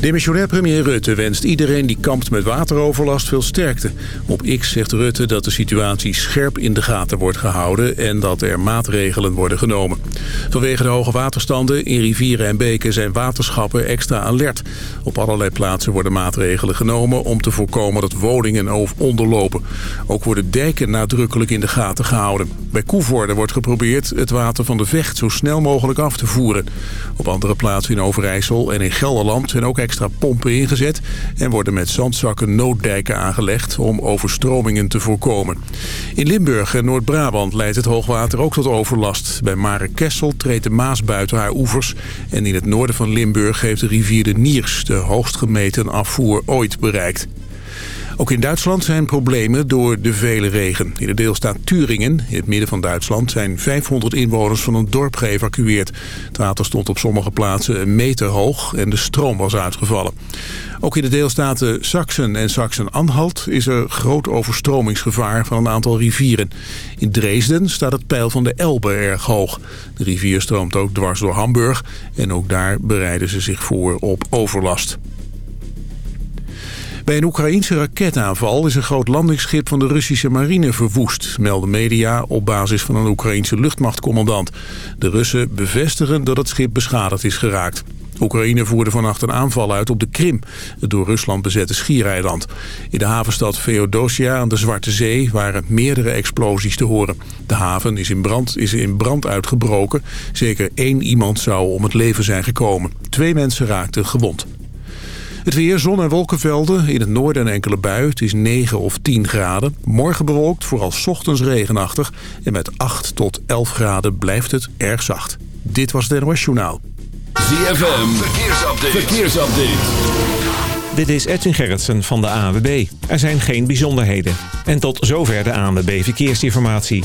Demissionair premier Rutte wenst iedereen die kampt met wateroverlast veel sterkte. Op X zegt Rutte dat de situatie scherp in de gaten wordt gehouden en dat er maatregelen worden genomen. Vanwege de hoge waterstanden in rivieren en beken zijn waterschappen extra alert. Op allerlei plaatsen worden maatregelen genomen om te voorkomen dat woningen onderlopen. Ook worden dijken nadrukkelijk in de gaten gehouden. Bij Koevoorde wordt geprobeerd het water van de vecht zo snel mogelijk af te voeren. Op andere plaatsen in Overijssel en in Gelderland zijn ook extra pompen ingezet... en worden met zandzakken nooddijken aangelegd om overstromingen te voorkomen. In Limburg en Noord-Brabant leidt het hoogwater ook tot overlast. Bij Mare Kessel treedt de Maas buiten haar oevers... en in het noorden van Limburg heeft de rivier de Niers de hoogst gemeten afvoer ooit bereikt. Ook in Duitsland zijn problemen door de vele regen. In de deelstaat Turingen, in het midden van Duitsland... zijn 500 inwoners van een dorp geëvacueerd. Het water stond op sommige plaatsen een meter hoog en de stroom was uitgevallen. Ook in de deelstaten Sachsen en Sachsen-Anhalt is er groot overstromingsgevaar van een aantal rivieren. In Dresden staat het peil van de Elbe erg hoog. De rivier stroomt ook dwars door Hamburg en ook daar bereiden ze zich voor op overlast. Bij een Oekraïense raketaanval is een groot landingsschip van de Russische marine verwoest, melden media op basis van een Oekraïense luchtmachtcommandant. De Russen bevestigen dat het schip beschadigd is geraakt. Oekraïne voerde vannacht een aanval uit op de Krim, het door Rusland bezette schiereiland. In de havenstad Feodosia aan de Zwarte Zee waren meerdere explosies te horen. De haven is in brand, is in brand uitgebroken. Zeker één iemand zou om het leven zijn gekomen. Twee mensen raakten gewond. Het weer, zon en wolkenvelden. In het noorden een enkele bui. Het is 9 of 10 graden. Morgen bewolkt, vooral ochtends regenachtig. En met 8 tot 11 graden blijft het erg zacht. Dit was het NOS Journaal. ZFM, verkeersupdate. verkeersupdate. Dit is Edwin Gerritsen van de ANWB. Er zijn geen bijzonderheden. En tot zover de ANWB Verkeersinformatie.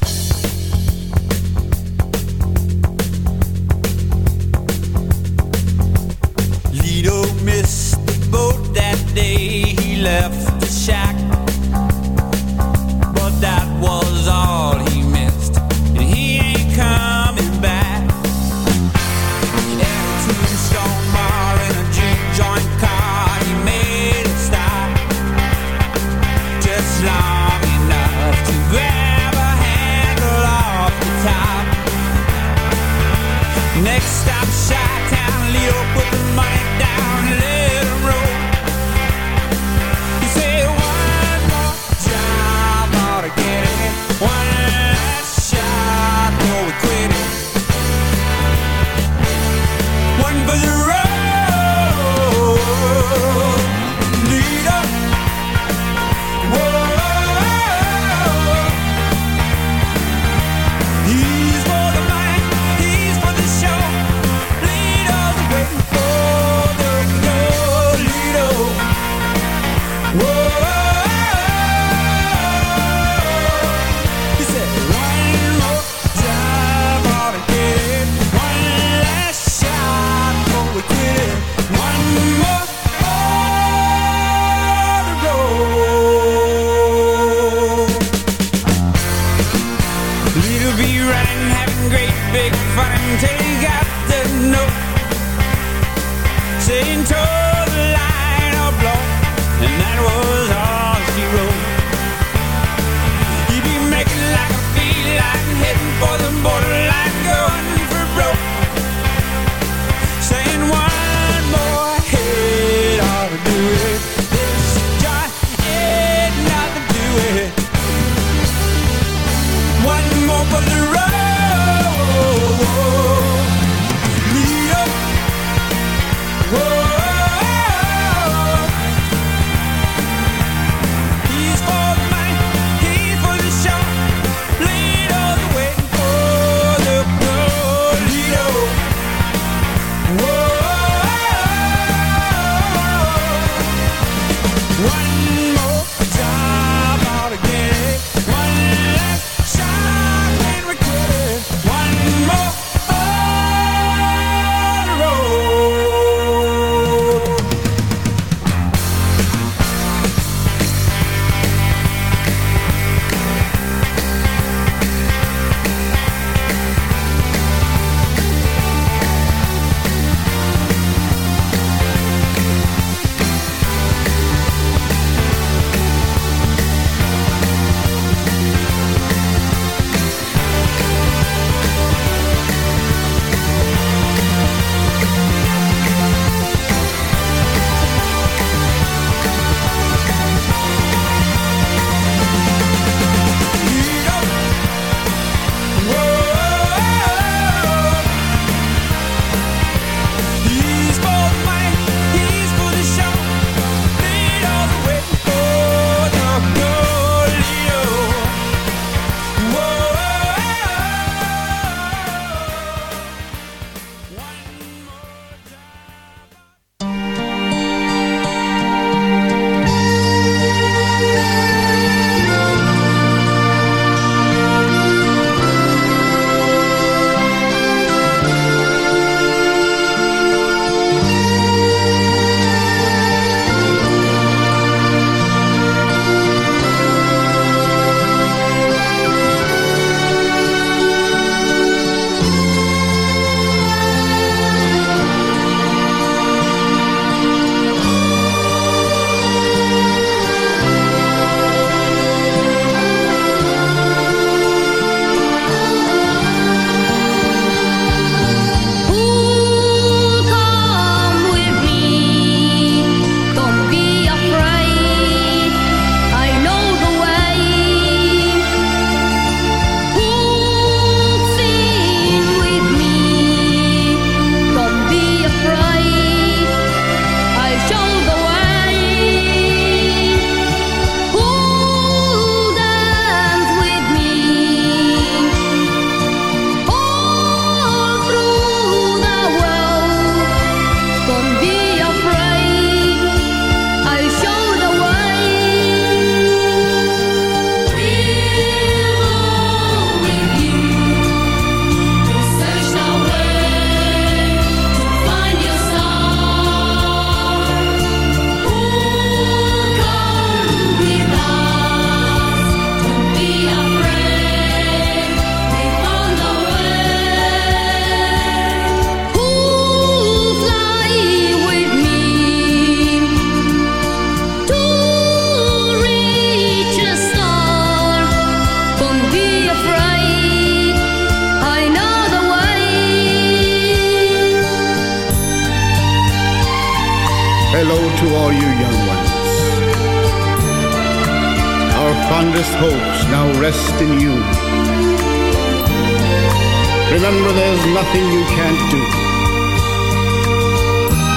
That day he left the shack. But that was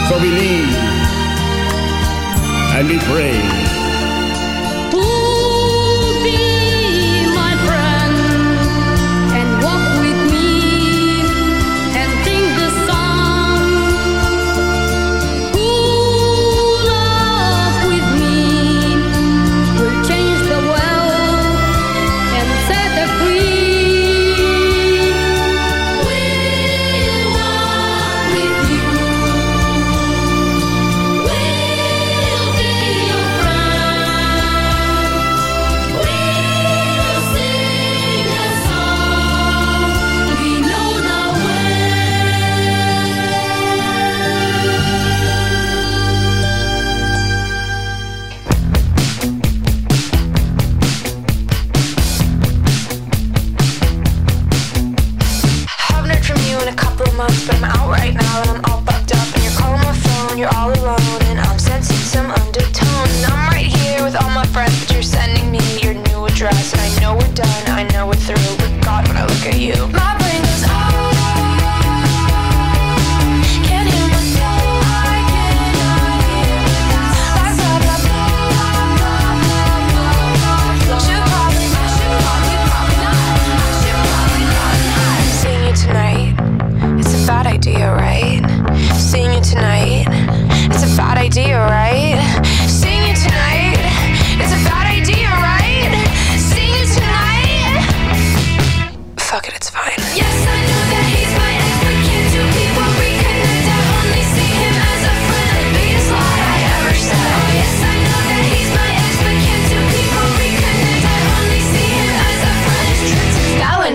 So believe and we brave.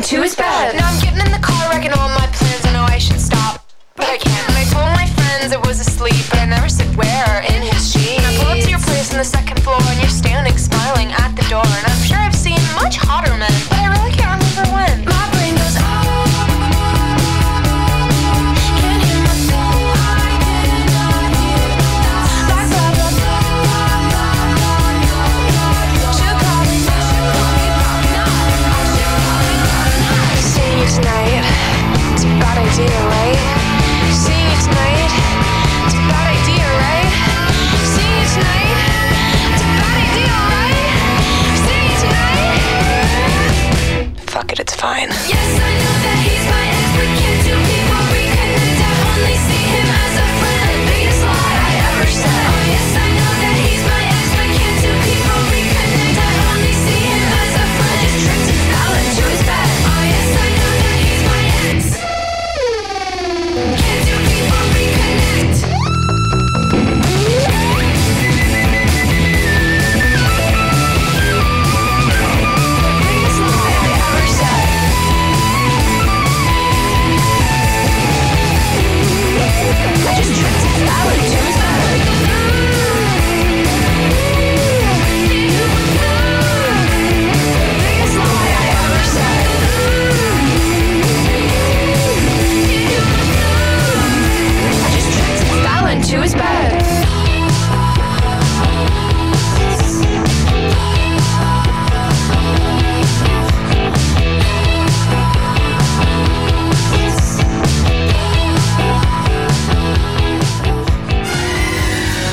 two is bad. Now I'm getting in the car, wrecking all my plans. I know I should stop, but I can't. And I told my friends I was asleep, but I never said where in his sheets. I pull up to your place on the second floor, and you're standing smiling at the door. And I'm sure I've seen much hotter men.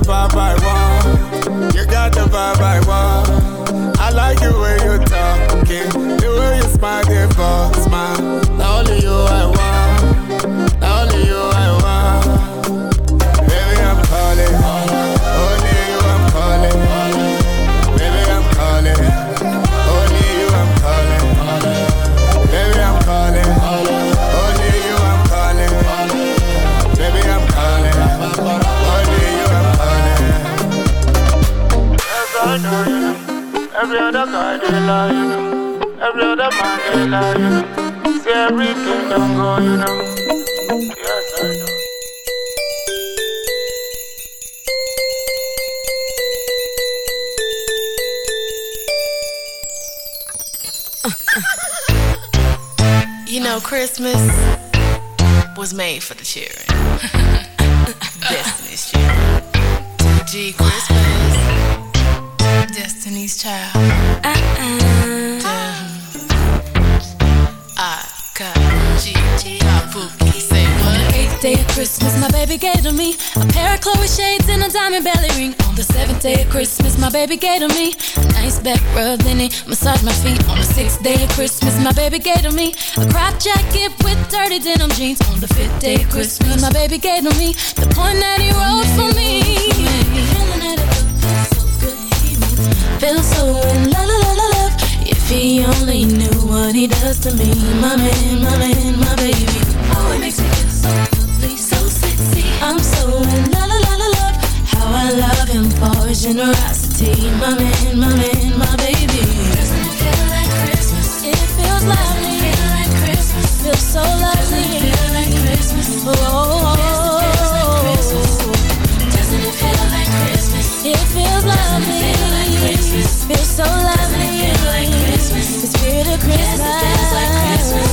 the vibe I want. You got the vibe I want. I like the way you talking, the way you smile, the smile. Only you I want, only you I want. Every other guy they lie, you know. Every other man they lie, you know. See everything don't go, you know. Yes, I know. You know, Christmas was made for the children. Destiny's Child. G Christmas. Destiny's Child. Uh-uh. I got G. Kabuki. Say eighth day of Christmas, my baby gave to me a pair of Chloe shades and a diamond belly ring. On the seventh day of Christmas, my baby gave to me a nice back rub, then he massaged my feet. On the sixth day of Christmas, my baby gave to me a crop jacket with dirty denim jeans. On the fifth day of Christmas, my baby gave to me the point that he wrote for me. Feel so in la la la la love. If he only knew what he does to me, my man, my man, my baby. Oh, it makes me feel so lovely, so sexy. I'm so in la la la la love. How I love him for his generosity, my man, my man, my baby. Doesn't it feel like Christmas? It feels lovely. Feel like Christmas. Feels so lovely. Doesn't it feel like Christmas? Oh, oh, oh. So lovely. Like Christmas. The spirit of Christmas. feels like Christmas.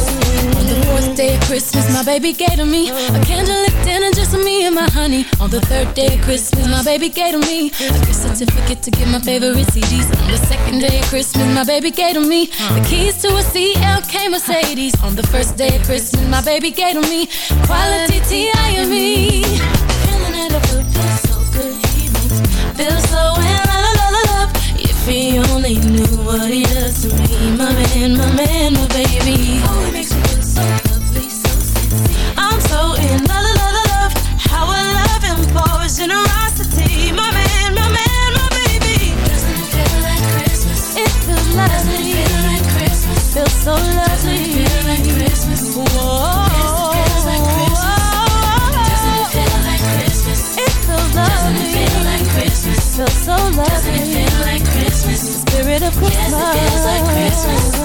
On the fourth day of Christmas, my baby gave to me a candlelit dinner just for me and my honey. On the third day of Christmas, my baby gave to me a gift certificate to get my favorite CDs. On the second day of Christmas, my baby gave to me the keys to a CLK Mercedes. On the first day of Christmas, my baby gave to me quality T.I.M.E. Feeling it, I feel feels so good. He makes me feel so in love. If he only knew what he does to me, my man, my man, my baby. Oh, it makes me feel so lovely, so sexy. I'm so in la la la love. How I love him for his generosity, my man, my man, my baby. Doesn't it feel like Christmas? It feels lovely. Doesn't it feel like Christmas? Feels so lovely. Christmas? Spirit of Christmas. Yes, it feels like Christmas?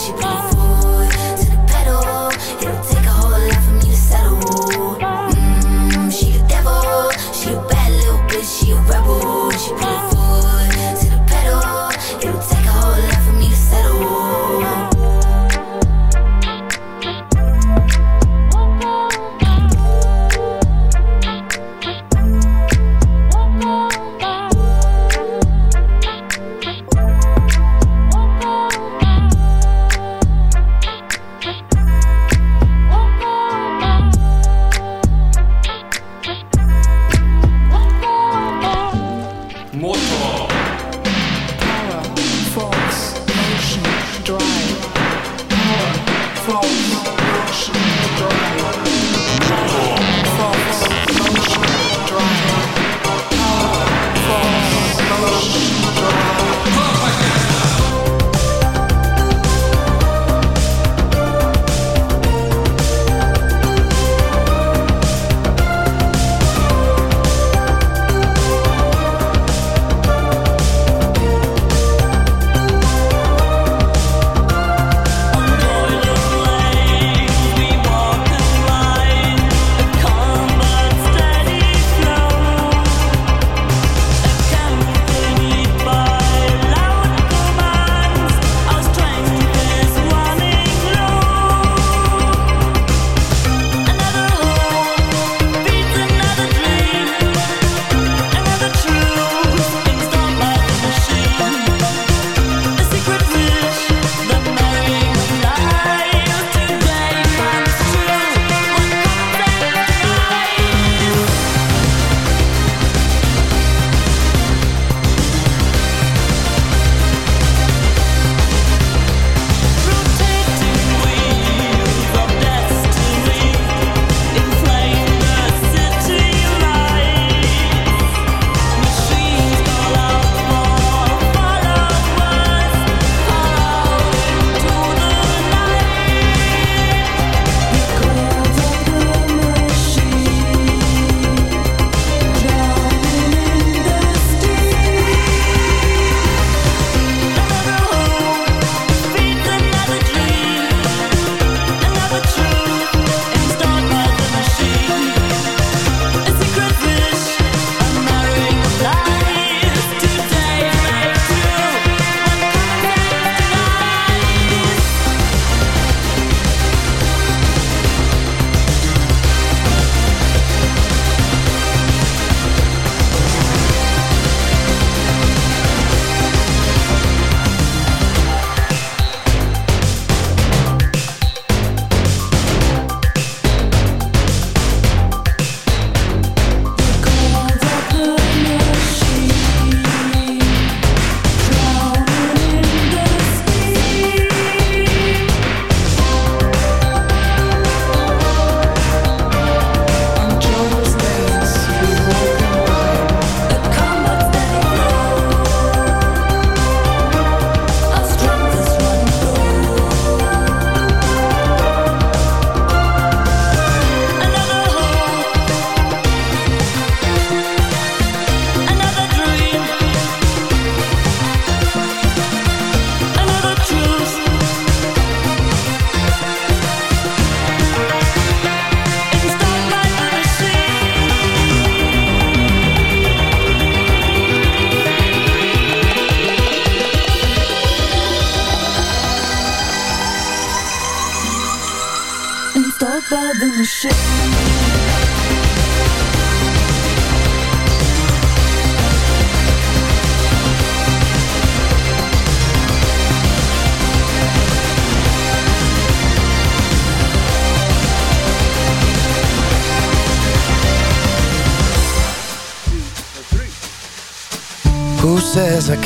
She put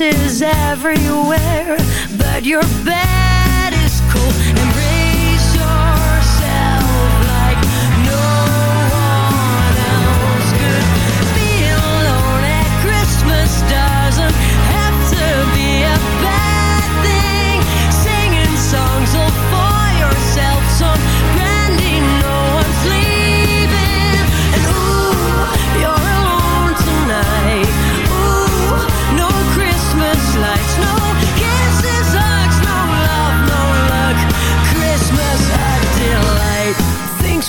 Faces everywhere, but you're bed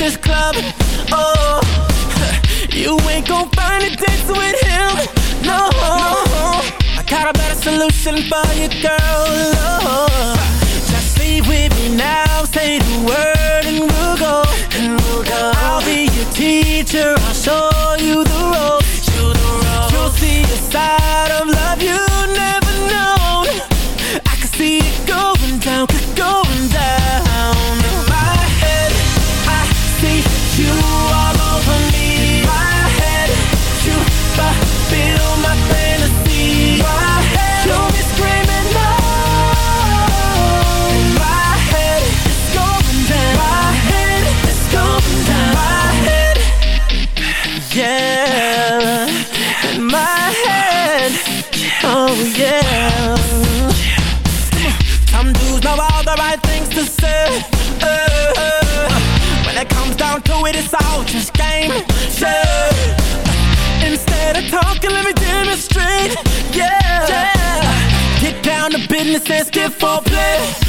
this club. Oh, you ain't gon' find a dance with him. No, I got a better solution for you, girl. thirsty for play.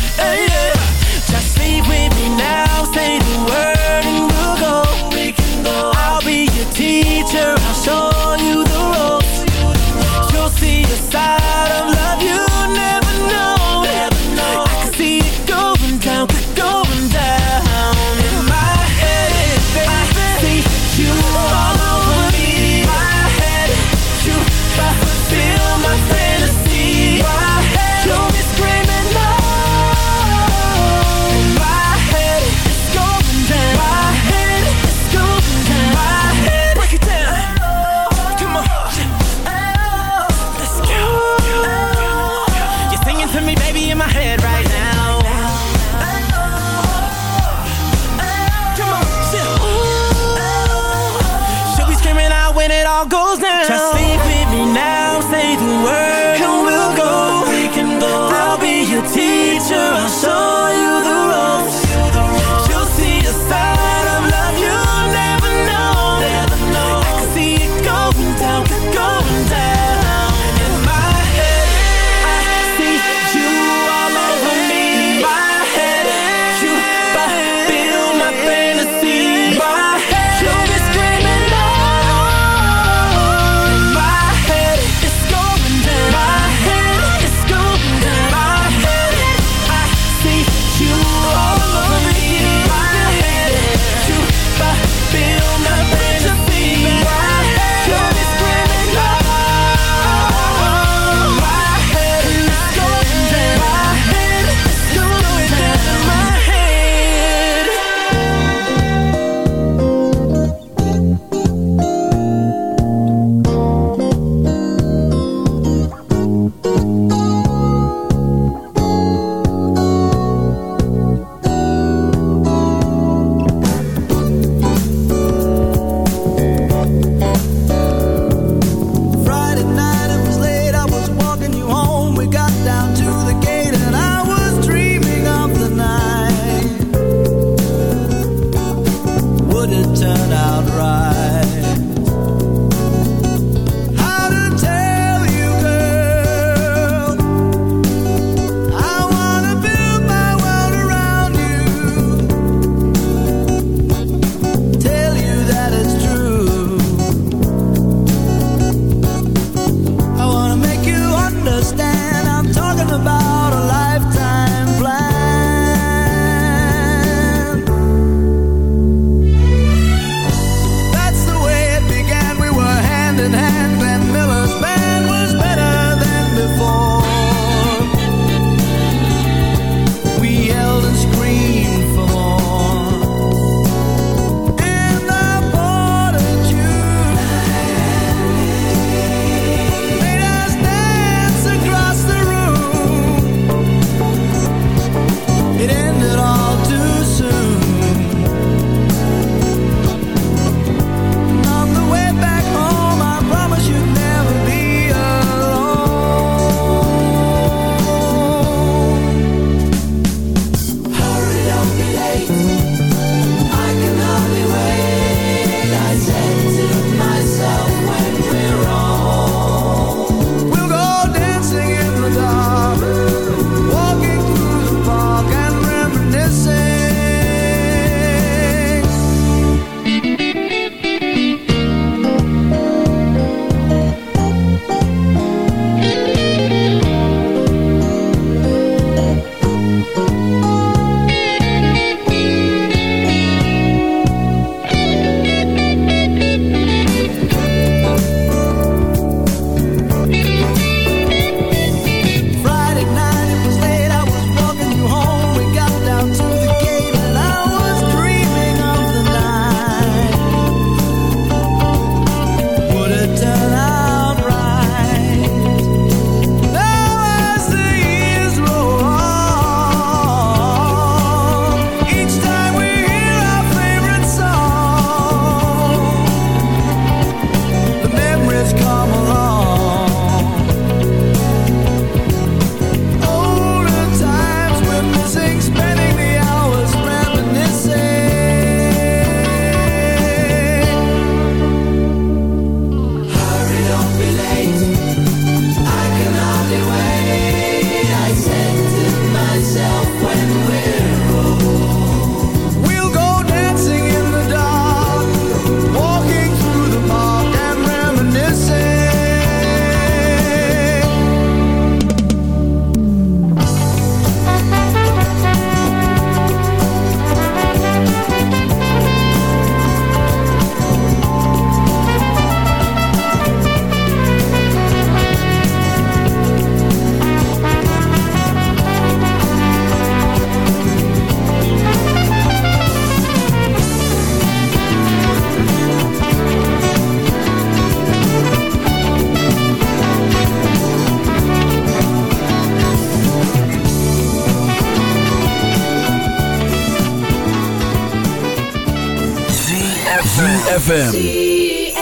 ZFM.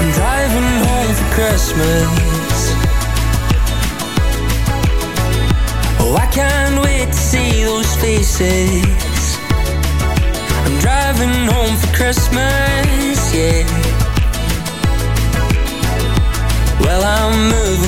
I'm driving home for Christmas. Oh, I can't wait to see those faces. I'm driving home for Christmas, yeah. Well, I'm moving